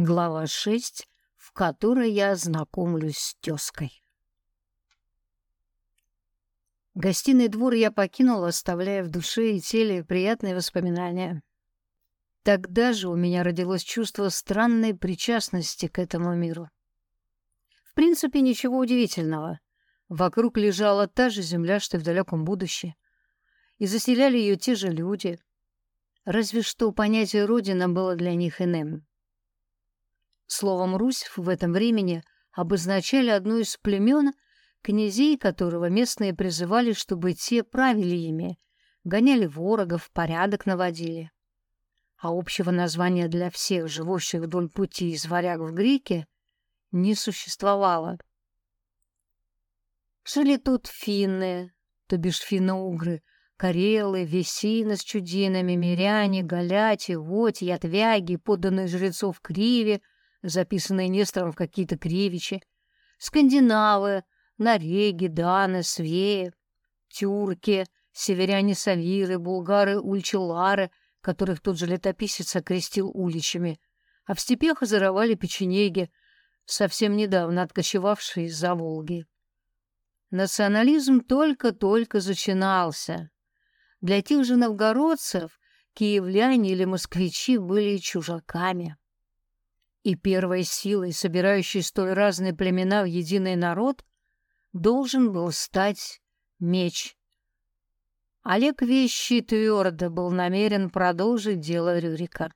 Глава 6, в которой я знакомлюсь с тёской. Гостиный двор я покинула, оставляя в душе и теле приятные воспоминания. Тогда же у меня родилось чувство странной причастности к этому миру. В принципе, ничего удивительного. Вокруг лежала та же земля, что и в далеком будущем. И заселяли ее те же люди. Разве что понятие «родина» было для них иным. Словом «Русь» в этом времени обозначали одно из племен, князей которого местные призывали, чтобы те правили ими, гоняли ворогов, порядок наводили. А общего названия для всех живущих вдоль пути из варяг в греки не существовало. Жили тут финны, то бишь финно-угры, карелы, весины с чудинами, миряне, галяти, воти, ятвяги, подданные жрецов Криви — записанные Нестором в какие-то кревичи, скандинавы, нареги, даны, свеи, тюрки, северяне-савиры, булгары, ульчелары, которых тот же летописец окрестил уличами, а в степях озоровали печенеги, совсем недавно откочевавшие из-за Волги. Национализм только-только начинался. Для тех же новгородцев киевляне или москвичи были чужаками. И первой силой, собирающей столь разные племена в единый народ, должен был стать меч. Олег Вещий твердо был намерен продолжить дело Рюрика.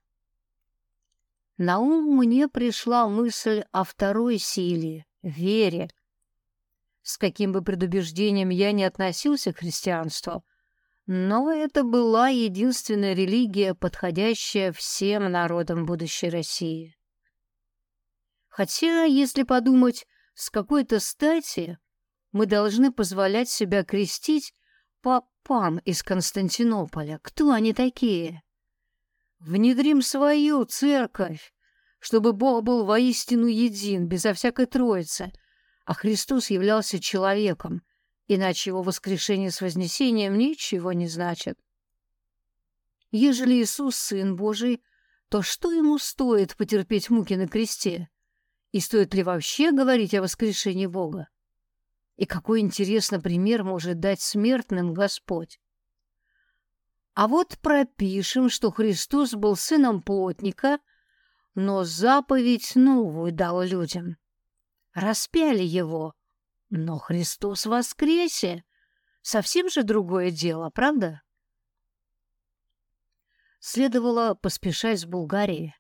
На ум мне пришла мысль о второй силе — вере. С каким бы предубеждением я не относился к христианству, но это была единственная религия, подходящая всем народам будущей России. Хотя, если подумать, с какой-то стати мы должны позволять себя крестить попам из Константинополя. Кто они такие? Внедрим свою церковь, чтобы Бог был воистину един, безо всякой троицы, а Христос являлся человеком, иначе его воскрешение с вознесением ничего не значит. Ежели Иисус Сын Божий, то что ему стоит потерпеть муки на кресте? И стоит ли вообще говорить о воскрешении Бога? И какой интересный пример может дать смертным Господь? А вот пропишем, что Христос был сыном плотника, но заповедь новую дал людям. Распяли его, но Христос воскресе. Совсем же другое дело, правда? Следовало поспешать с Булгарии.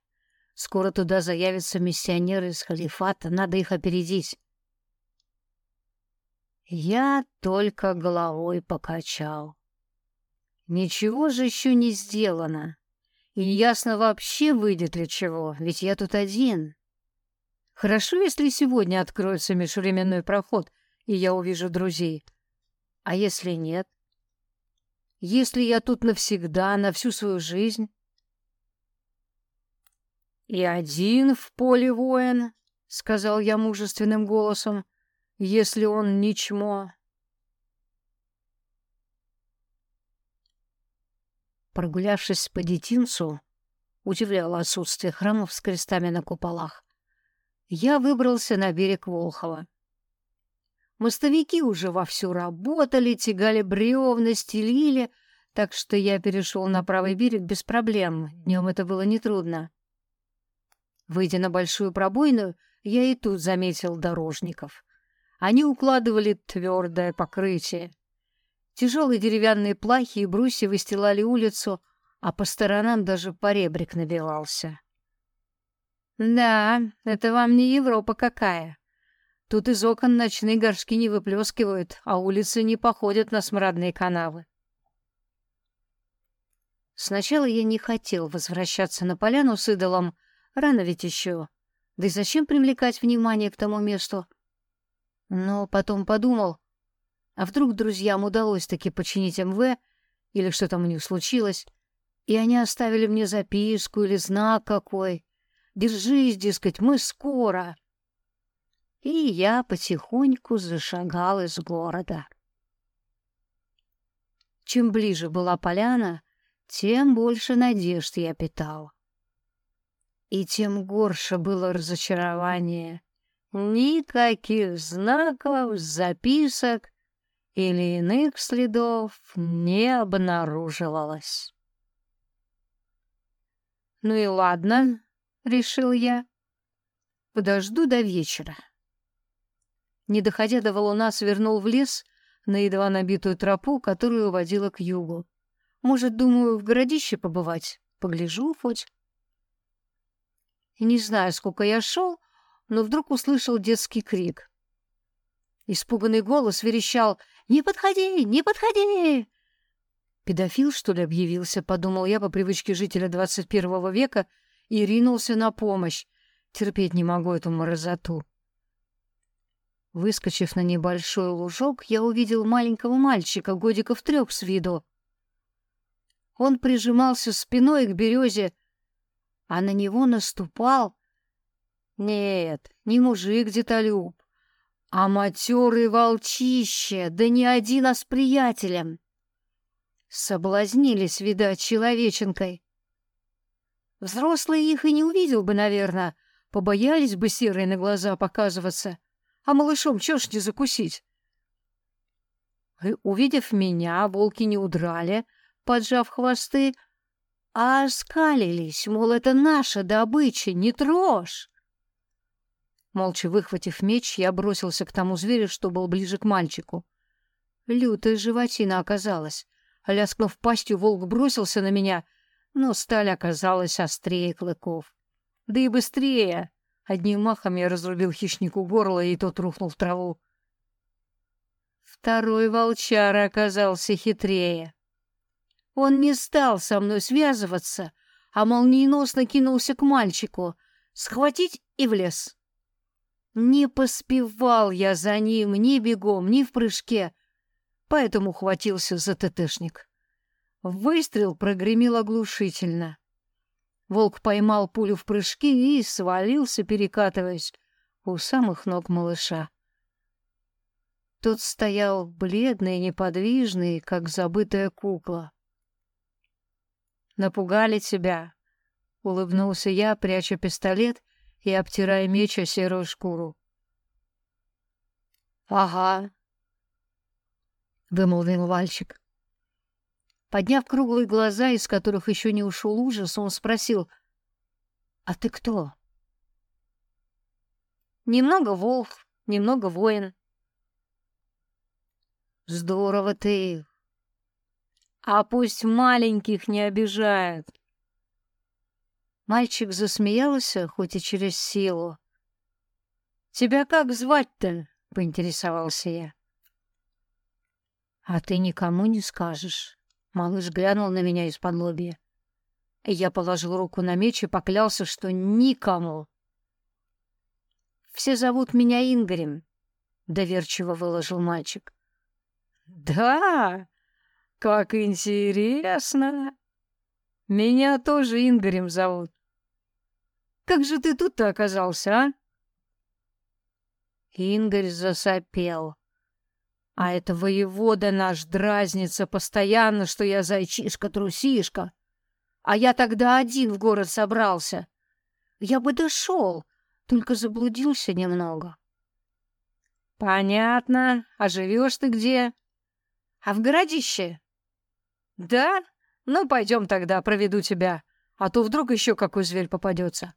Скоро туда заявятся миссионеры из халифата, надо их опередить. Я только головой покачал. Ничего же еще не сделано. И неясно вообще, выйдет ли чего, ведь я тут один. Хорошо, если сегодня откроется межвременной проход, и я увижу друзей. А если нет? Если я тут навсегда, на всю свою жизнь? «И один в поле воин», — сказал я мужественным голосом, — «если он не чмо». Прогулявшись по детинцу, удивляло отсутствие храмов с крестами на куполах, я выбрался на берег Волхова. Мостовики уже вовсю работали, тягали бревна, стелили, так что я перешел на правый берег без проблем. Днем это было нетрудно. Выйдя на большую пробоину, я и тут заметил дорожников. Они укладывали твердое покрытие. Тяжелые деревянные плахи и брусья выстилали улицу, а по сторонам даже поребрик набивался. «Да, это вам не Европа какая. Тут из окон ночные горшки не выплескивают, а улицы не походят на смрадные канавы». Сначала я не хотел возвращаться на поляну с идолом, Рано ведь еще. Да и зачем привлекать внимание к тому месту? Но потом подумал, а вдруг друзьям удалось таки починить МВ, или что там у них случилось, и они оставили мне записку или знак какой. Держись, дескать, мы скоро. И я потихоньку зашагал из города. Чем ближе была поляна, тем больше надежд я питал. И тем горше было разочарование. Никаких знаков, записок или иных следов не обнаруживалось. «Ну и ладно», — решил я. «Подожду до вечера». Не доходя до валуна, свернул в лес на едва набитую тропу, которую водила к югу. Может, думаю, в городище побывать, погляжу хоть. Не знаю, сколько я шел, но вдруг услышал детский крик. Испуганный голос верещал «Не подходи! Не подходи!» «Педофил, что ли, объявился?» — подумал я по привычке жителя 21 века и ринулся на помощь. Терпеть не могу эту морозоту. Выскочив на небольшой лужок, я увидел маленького мальчика, годиков трех с виду. Он прижимался спиной к березе, а на него наступал... Нет, не мужик-детолюб, а матерый волчище, да не один, а с приятелем. Соблазнились, видать, человеченкой. Взрослые их и не увидел бы, наверное, побоялись бы серые на глаза показываться. А малышом чё ж не закусить? И, увидев меня, волки не удрали, поджав хвосты, а оскалились, мол, это наша добыча, не трожь. Молча выхватив меч, я бросился к тому зверю, что был ближе к мальчику. Лютая животина оказалась. Ляскнув пастью, волк бросился на меня, но сталь оказалась острее клыков. Да и быстрее. Одним махом я разрубил хищнику горло, и тот рухнул в траву. Второй волчара оказался хитрее. Он не стал со мной связываться, а молниеносно кинулся к мальчику, схватить и в лес. Не поспевал я за ним ни бегом, ни в прыжке, поэтому хватился за ТТшник. Выстрел прогремел оглушительно. Волк поймал пулю в прыжке и свалился, перекатываясь у самых ног малыша. Тот стоял бледный, неподвижный, как забытая кукла. Напугали тебя?» — улыбнулся я, пряча пистолет и обтирая меч о серую шкуру. «Ага», — вымолвил Вальчик. Подняв круглые глаза, из которых еще не ушел ужас, он спросил, «А ты кто?» «Немного волк, немного воин». «Здорово ты, а пусть маленьких не обижают. Мальчик засмеялся, хоть и через силу. «Тебя как звать-то?» — поинтересовался я. «А ты никому не скажешь». Малыш глянул на меня из-под лобья. Я положил руку на меч и поклялся, что никому. «Все зовут меня Ингорем», — доверчиво выложил мальчик. «Да?» Как интересно. Меня тоже Ингорем зовут. Как же ты тут-то оказался, а? Ингорь засопел. А это воевода наш дразнится постоянно, что я зайчишка-трусишка. А я тогда один в город собрался. Я бы дошел, только заблудился немного. Понятно. А живешь ты где? А в городище. «Да? Ну, пойдем тогда, проведу тебя, а то вдруг еще какой зверь попадется».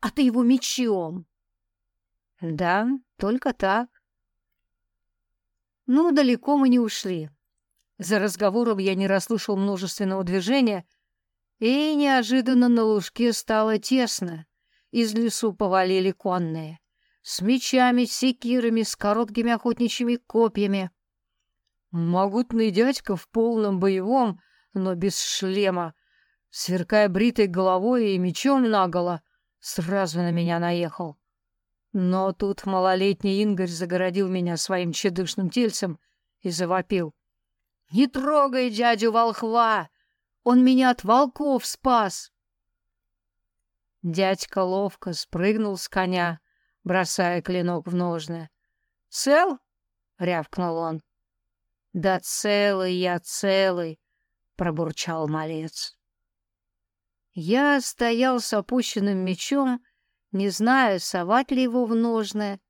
«А ты его мечом?» «Да, только так». Ну, далеко мы не ушли. За разговором я не расслышал множественного движения, и неожиданно на лужке стало тесно. Из лесу повалили конные. С мечами, секирами, с короткими охотничьими копьями. Могутный дядька в полном боевом, но без шлема, сверкая бритой головой и мечом наголо, сразу на меня наехал. Но тут малолетний Ингорь загородил меня своим чедышным тельцем и завопил. «Не трогай дядю волхва! Он меня от волков спас!» Дядька ловко спрыгнул с коня, бросая клинок в ножны. «Цел?» — рявкнул он. «Да целый я целый!» — пробурчал малец. Я стоял с опущенным мечом, не зная, совать ли его в ножное,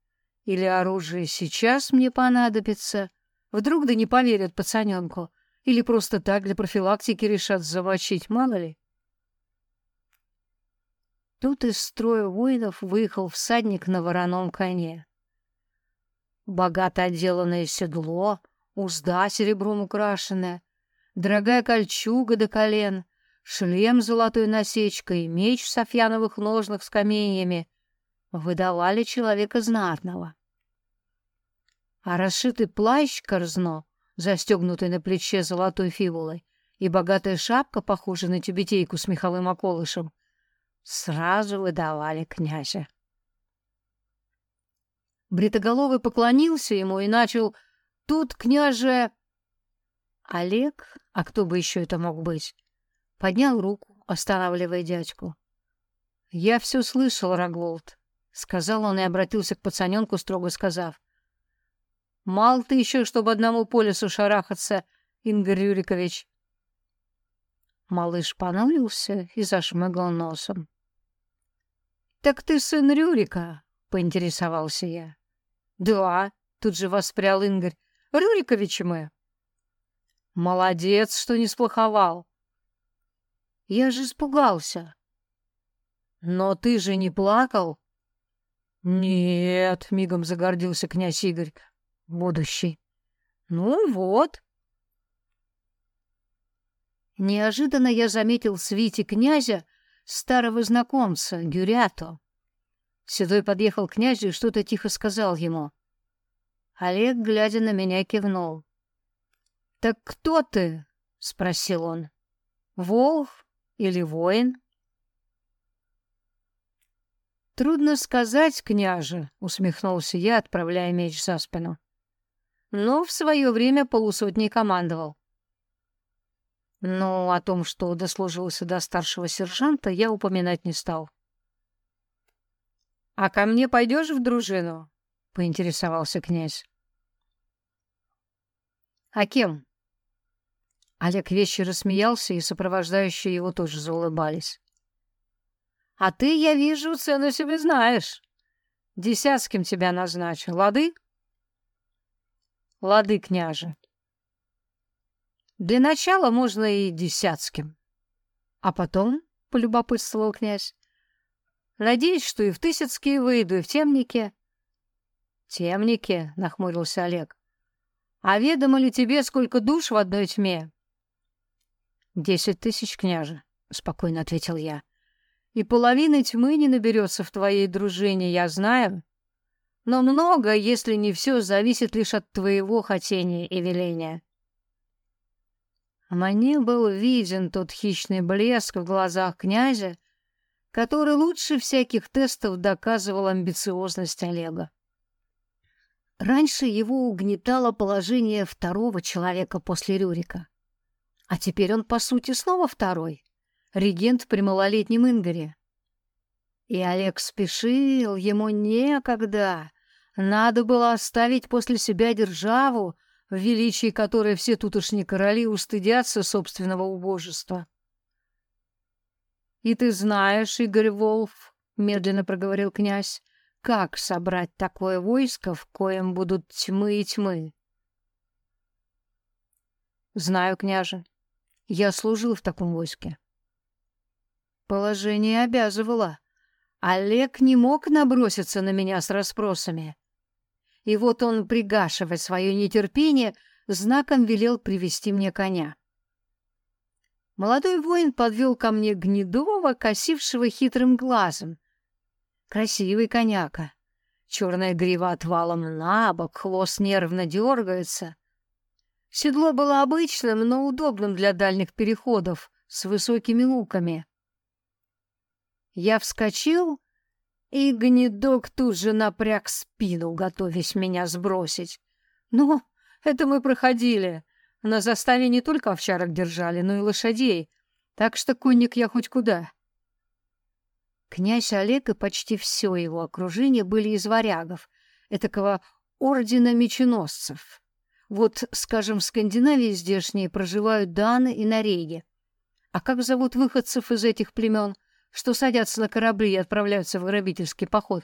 или оружие сейчас мне понадобится. Вдруг да не поверят пацаненку, или просто так для профилактики решат замочить, мало ли. Тут из строя воинов выехал всадник на вороном коне. Богато отделанное седло, узда серебром украшенная, дорогая кольчуга до колен, шлем с золотой насечкой, меч в софьяновых ножнах с каменьями выдавали человека знатного. А расшитый плащ корзно, застегнутый на плече золотой фибулой, и богатая шапка, похожая на тюбетейку с меховым околышем, сразу выдавали князя. Бритоголовый поклонился ему и начал «Тут, княже...» Олег, а кто бы еще это мог быть, поднял руку, останавливая дядьку. «Я все слышал, Рогволд», — сказал он и обратился к пацаненку, строго сказав. «Мал ты еще, чтобы одному по лесу шарахаться, Ингар Рюрикович». Малыш понурился и зашмыгал носом. «Так ты сын Рюрика?» — поинтересовался я. «Да», — тут же воспрял Ингорь. «Рюриковичи мы». «Молодец, что не сплоховал». «Я же испугался». «Но ты же не плакал?» «Нет», — мигом загордился князь Игорь. «Будущий». «Ну вот». Неожиданно я заметил в свите князя старого знакомца, Гюрято. Седой подъехал к князю и что-то тихо сказал ему. Олег, глядя на меня, кивнул. «Так кто ты?» — спросил он. «Волк или воин?» «Трудно сказать, княже», — усмехнулся я, отправляя меч за спину. «Но в свое время полусотней командовал. Но о том, что дослужился до старшего сержанта, я упоминать не стал. «А ко мне пойдешь в дружину?» — поинтересовался князь. «А кем?» Олег вещи рассмеялся, и сопровождающие его тоже заулыбались. «А ты, я вижу, цену себе знаешь. Десятским тебя назначу. Лады?» «Лады, княже», для начала можно и десятским. А потом, — полюбопытствовал князь, — надеюсь, что и в Тысяцкие выйду, и в Темнике. — Темнике, — нахмурился Олег. — А ведомо ли тебе, сколько душ в одной тьме? — Десять тысяч, княже, — спокойно ответил я. — И половины тьмы не наберется в твоей дружине, я знаю. Но много, если не все, зависит лишь от твоего хотения и веления. — мне был виден тот хищный блеск в глазах князя, который лучше всяких тестов доказывал амбициозность Олега. Раньше его угнетало положение второго человека после Рюрика. А теперь он, по сути, снова второй, регент при малолетнем Ингоре. И Олег спешил, ему некогда. Надо было оставить после себя державу, в величии которой все тутошние короли устыдятся собственного убожества. «И ты знаешь, Игорь Волф, — медленно проговорил князь, — как собрать такое войско, в коем будут тьмы и тьмы?» «Знаю, княже. Я служил в таком войске». Положение обязывало. Олег не мог наброситься на меня с расспросами. И вот он, пригашивая свое нетерпение, знаком велел привести мне коня. Молодой воин подвел ко мне гнедого, косившего хитрым глазом. Красивый коняка. Черная грива отвалом на бок, хвост нервно дергается. Седло было обычным, но удобным для дальних переходов, с высокими луками. Я вскочил и гнедок тут же напряг спину, готовясь меня сбросить. Ну, это мы проходили. На заставе не только овчарок держали, но и лошадей, так что конник я хоть куда. Князь Олег и почти все его окружение были из варягов, этакого ордена меченосцев. Вот, скажем, в Скандинавии здешние проживают даны и нареги, А как зовут выходцев из этих племен, что садятся на корабли и отправляются в грабительский поход?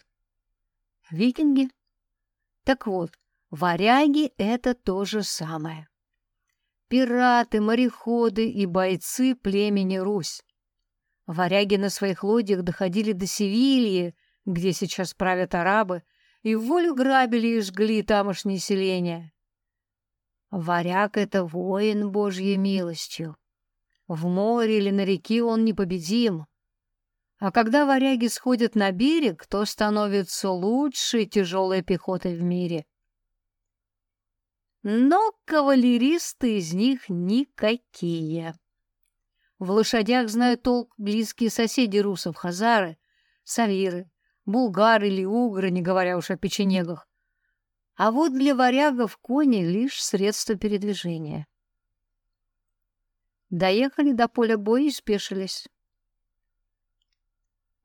Викинги? Так вот, варяги — это то же самое. Пираты, мореходы и бойцы племени Русь. Варяги на своих лодьях доходили до Севильи, где сейчас правят арабы, и в волю грабили и жгли тамошние селения. Варяг — это воин Божьей милостью. В море или на реке он непобедим. А когда варяги сходят на берег, то становятся лучшей тяжелой пехотой в мире. Но кавалеристы из них никакие. В лошадях знают толк близкие соседи русов, хазары, савиры, булгары или угры, не говоря уж о печенегах. А вот для варягов кони — лишь средство передвижения. Доехали до поля боя и спешились.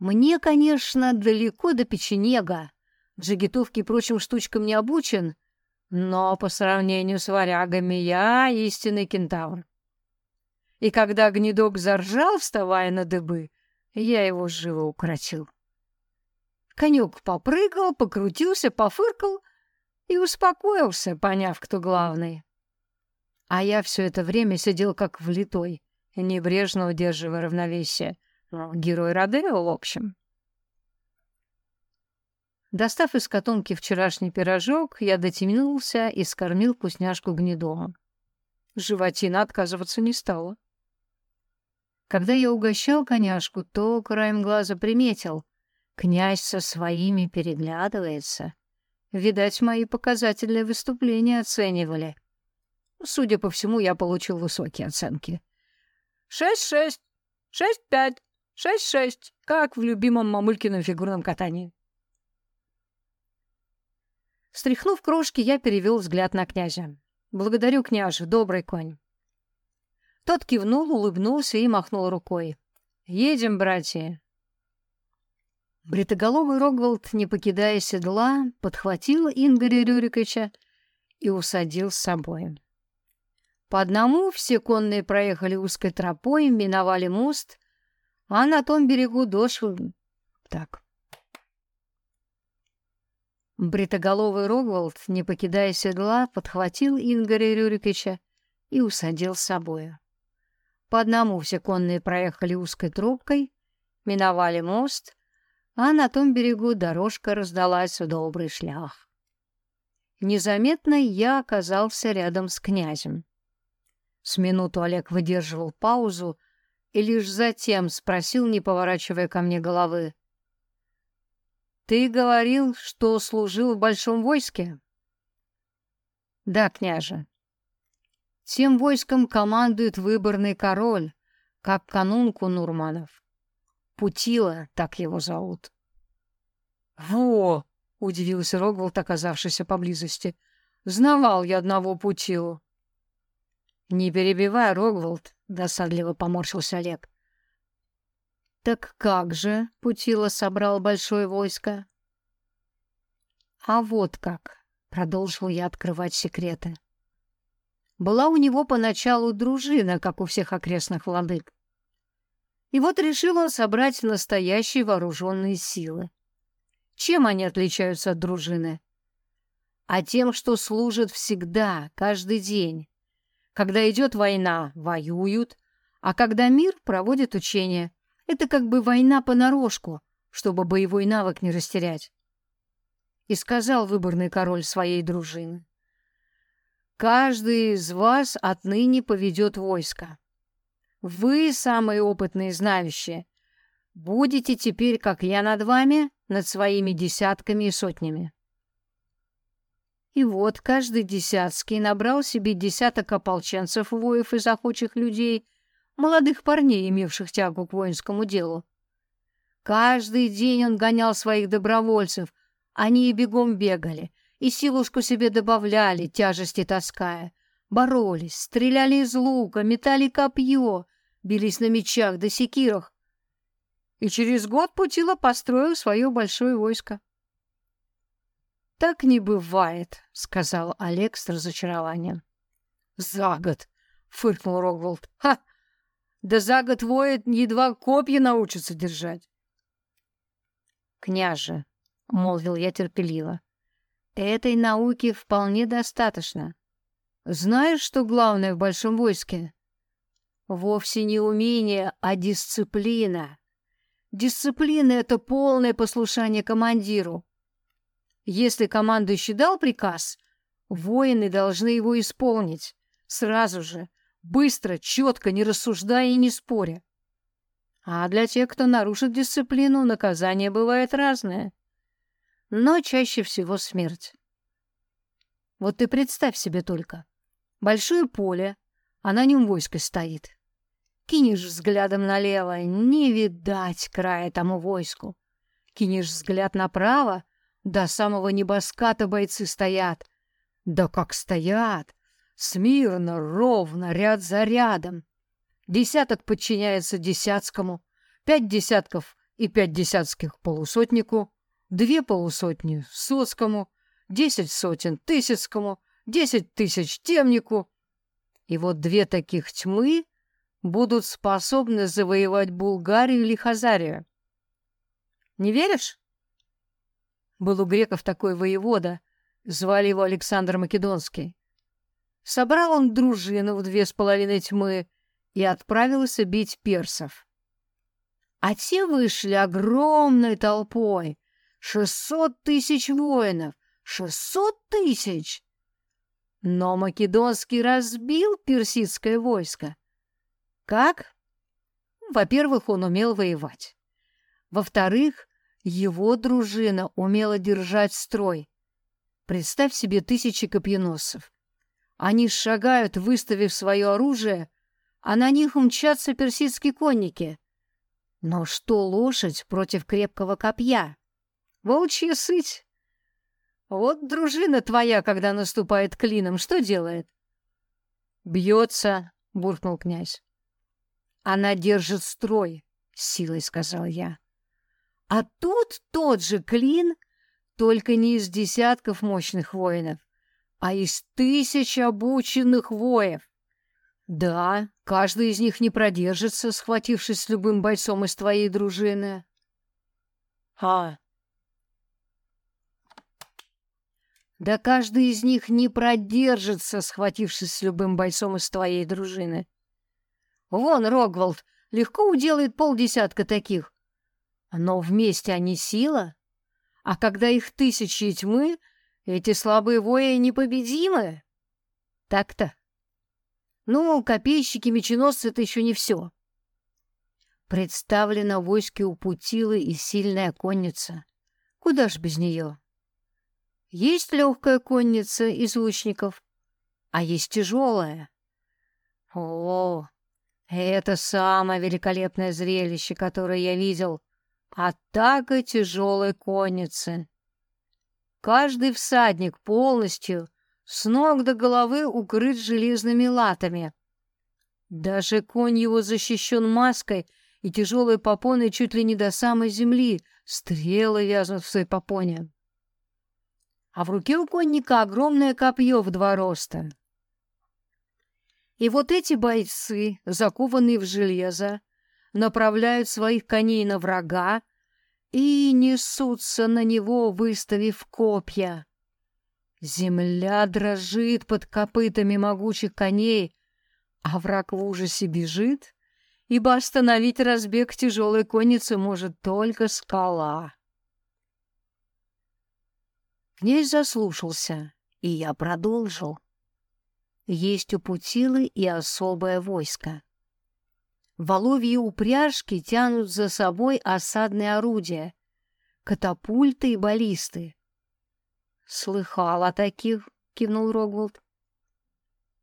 Мне, конечно, далеко до печенега. Джигитовке и прочим штучкам не обучен, но по сравнению с варягами я истинный кентавр. И когда гнедок заржал, вставая на дыбы, я его живо укротил. Конюк попрыгал, покрутился, пофыркал и успокоился, поняв, кто главный. А я все это время сидел как влитой, небрежно удерживая равновесие. Ну, герой Родео, в общем. Достав из котомки вчерашний пирожок, я дотянулся и скормил вкусняшку гнедому. Животина отказываться не стала. Когда я угощал коняшку, то краем глаза приметил. Князь со своими переглядывается. Видать, мои показательные выступления оценивали. Судя по всему, я получил высокие оценки. «Шесть-шесть, шесть-пять, шесть-шесть», как в любимом мамулькином фигурном катании. Стряхнув крошки, я перевел взгляд на князя. «Благодарю, княже, добрый конь». Тот кивнул, улыбнулся и махнул рукой. «Едем, братья, Бритоголовый Рогволд, не покидая седла, подхватил Ингоря Рюриковича и усадил с собой. По одному все конные проехали узкой тропой, миновали мост, а на том берегу дошли... Так. Бритоголовый Рогволд, не покидая седла, подхватил Ингоря Рюриковича и усадил с собой. По одному все конные проехали узкой тропкой, миновали мост, а на том берегу дорожка раздалась в добрый шлях. Незаметно я оказался рядом с князем. С минуту Олег выдерживал паузу и лишь затем спросил, не поворачивая ко мне головы. «Ты говорил, что служил в большом войске?» «Да, княже». «Тем войском командует выборный король, как канунку Нурманов. Путила, так его зовут. «Во!» — удивился Рогволд, оказавшийся поблизости. «Знавал я одного Путилу». «Не перебивай, Рогволд», — досадливо поморщился Олег. «Так как же?» — Путила собрал большое войско. «А вот как», — продолжил я открывать секреты. Была у него поначалу дружина, как у всех окрестных владык. И вот решил он собрать настоящие вооруженные силы. Чем они отличаются от дружины? А тем, что служат всегда, каждый день. Когда идет война, воюют, а когда мир, проводят учения. Это как бы война понарошку, чтобы боевой навык не растерять. И сказал выборный король своей дружины. Каждый из вас отныне поведет войско. Вы, самые опытные знающие, будете теперь, как я над вами, над своими десятками и сотнями. И вот каждый десятский набрал себе десяток ополченцев, воев и захочих людей, молодых парней, имевших тягу к воинскому делу. Каждый день он гонял своих добровольцев, они и бегом бегали, и силушку себе добавляли, тяжести таская, боролись, стреляли из лука, метали копье, бились на мечах да секирах. И через год Путила построил свое большое войско. «Так не бывает», — сказал Олег с разочарованием. «За год», — фыркнул Рогволд. «Ха! Да за год воет, едва копья научатся держать. «Княже», — молвил я терпеливо, — «этой науки вполне достаточно. Знаешь, что главное в большом войске? Вовсе не умение, а дисциплина. Дисциплина — это полное послушание командиру. Если командующий дал приказ, воины должны его исполнить. Сразу же, быстро, четко, не рассуждая и не споря. А для тех, кто нарушит дисциплину, наказание бывает разное. Но чаще всего смерть. Вот ты представь себе только. Большое поле, а на нем войско стоит. Кинешь взглядом налево, не видать края тому войску. Кинешь взгляд направо, до самого небоската бойцы стоят. Да как стоят! Смирно, ровно, ряд за рядом. Десяток подчиняется десятскому, пять десятков и пять десятских полусотнику, две полусотни соцкому, десять сотен тысячскому, десять тысяч темнику. И вот две таких тьмы будут способны завоевать Булгарию или Хазарию. Не веришь? Был у греков такой воевода, звали его Александр Македонский. Собрал он дружину в две с половиной тьмы и отправился бить персов. А те вышли огромной толпой. Шестьсот тысяч воинов! Шестьсот тысяч! Но Македонский разбил персидское войско. Как? Во-первых, он умел воевать. Во-вторых, его дружина умела держать строй. Представь себе тысячи копьеносцев. Они шагают, выставив свое оружие, а на них умчатся персидские конники. Но что лошадь против крепкого копья? Волчья сыть. Вот дружина твоя, когда наступает клином, что делает? Бьется, буркнул князь. Она держит строй, силой сказал я. А тут тот же клин, только не из десятков мощных воинов, а из тысяч обученных воев. Да, каждый из них не продержится, схватившись с любым бойцом из твоей дружины. А. Да каждый из них не продержится, схватившись с любым бойцом из твоей дружины. Вон Рогволд легко уделает полдесятка таких. Но вместе они сила, а когда их тысячи тьмы, эти слабые вои непобедимы. Так-то. Ну, копейщики, меченосцы — это еще не все. Представлена войске у Путилы и сильная конница. Куда ж без нее? Есть легкая конница из лучников, а есть тяжелая. О, это самое великолепное зрелище, которое я видел. Атака тяжелой конницы. Каждый всадник полностью с ног до головы укрыт железными латами. Даже конь его защищен маской и тяжелой попоной чуть ли не до самой земли, стрелы вязнут в своей попоне. А в руке у конника огромное копье в два роста. И вот эти бойцы, закованные в железо, направляют своих коней на врага и несутся на него, выставив копья. Земля дрожит под копытами могучих коней, а враг в ужасе бежит, ибо остановить разбег тяжелой конницы может только скала. Князь заслушался, и я продолжил. Есть у Путилы и особое войско. Воловьи упряжки тянут за собой осадные орудия, катапульты и баллисты. «Слыхал о таких», — кивнул Рогволд.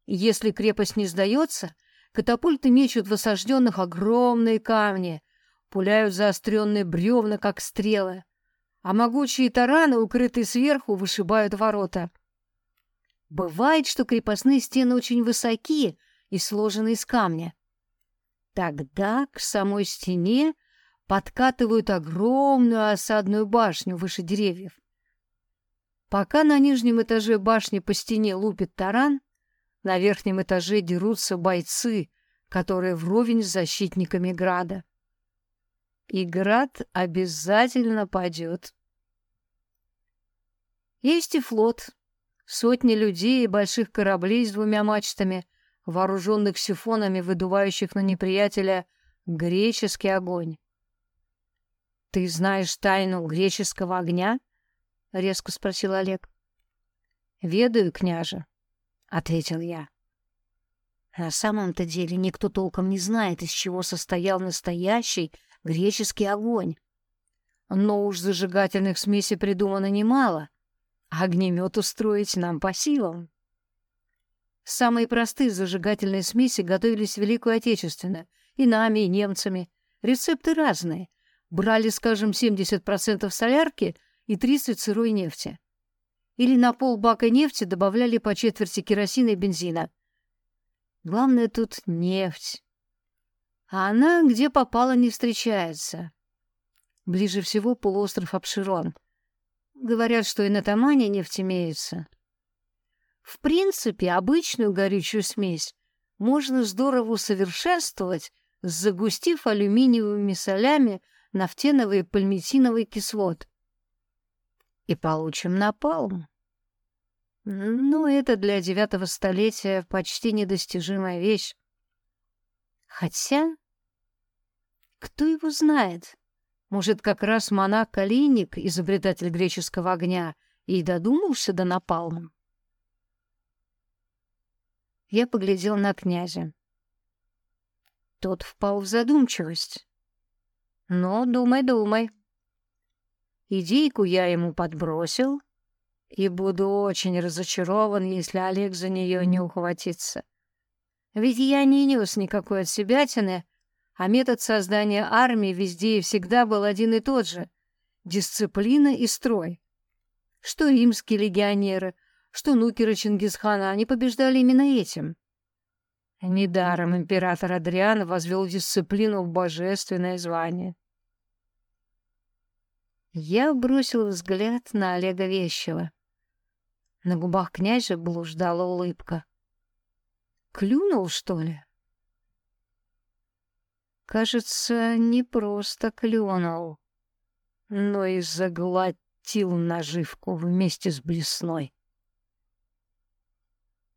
«Если крепость не сдается, катапульты мечут в осажденных огромные камни, пуляют заостренные бревна, как стрелы, а могучие тараны, укрытые сверху, вышибают ворота». Бывает, что крепостные стены очень высоки и сложены из камня. Тогда к самой стене подкатывают огромную осадную башню выше деревьев. Пока на нижнем этаже башни по стене лупит таран, на верхнем этаже дерутся бойцы, которые вровень с защитниками Града. И Град обязательно падет. Есть и флот. Сотни людей и больших кораблей с двумя мачтами, вооруженных сифонами, выдувающих на неприятеля греческий огонь. «Ты знаешь тайну греческого огня?» — резко спросил Олег. «Ведаю, княже», — ответил я. На самом-то деле никто толком не знает, из чего состоял настоящий греческий огонь. Но уж зажигательных смесей придумано немало, огнемет устроить нам по силам. Самые простые зажигательные смеси готовились в Великую Отечественную, и нами, и немцами. Рецепты разные. Брали, скажем, 70% солярки и 30% сырой нефти. Или на полбака нефти добавляли по четверти керосина и бензина. Главное тут нефть. А она где попала не встречается. Ближе всего полуостров Абширон. Говорят, что и на Тамане нефть имеется. В принципе, обычную горючую смесь можно здорово усовершенствовать, загустив алюминиевыми солями нафтеновый и пальмитиновый кислот. И получим напалм. Ну, это для девятого столетия почти недостижимая вещь. Хотя, кто его знает? Может, как раз монах Калиник, изобретатель греческого огня, и додумался до напалма? Я поглядел на князя. Тот впал в задумчивость. Но думай, думай. Идейку я ему подбросил, и буду очень разочарован, если Олег за нее не ухватится. Ведь я не нес никакой отсебятины, а метод создания армии везде и всегда был один и тот же — дисциплина и строй. Что римские легионеры, что нукеры Чингисхана, они побеждали именно этим. Недаром император Адриан возвел дисциплину в божественное звание. Я бросил взгляд на Олега Вещева. На губах князя блуждала улыбка. Клюнул, что ли? Кажется, не просто клюнул, но и заглотил наживку вместе с блесной.